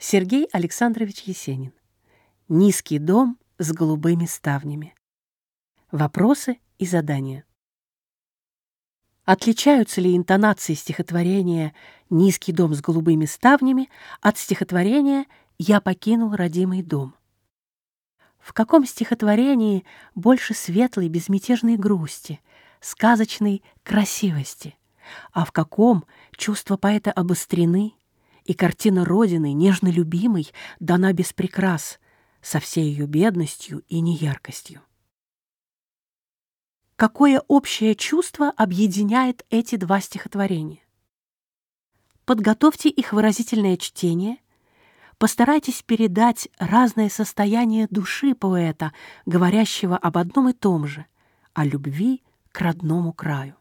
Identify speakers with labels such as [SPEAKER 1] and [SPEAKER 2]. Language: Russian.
[SPEAKER 1] Сергей Александрович Есенин. Низкий дом с голубыми ставнями. Вопросы и задания. Отличаются ли интонации стихотворения «Низкий дом с голубыми ставнями» от стихотворения «Я покинул родимый дом»? В каком стихотворении больше светлой безмятежной грусти, сказочной красивости, а в каком чувства поэта обострены, и картина Родины, нежно любимой, дана без прикрас, со всей ее бедностью и неяркостью. Какое общее чувство объединяет эти два стихотворения? Подготовьте их выразительное чтение, постарайтесь передать разное состояние души поэта, говорящего об одном и том же, о любви к родному краю.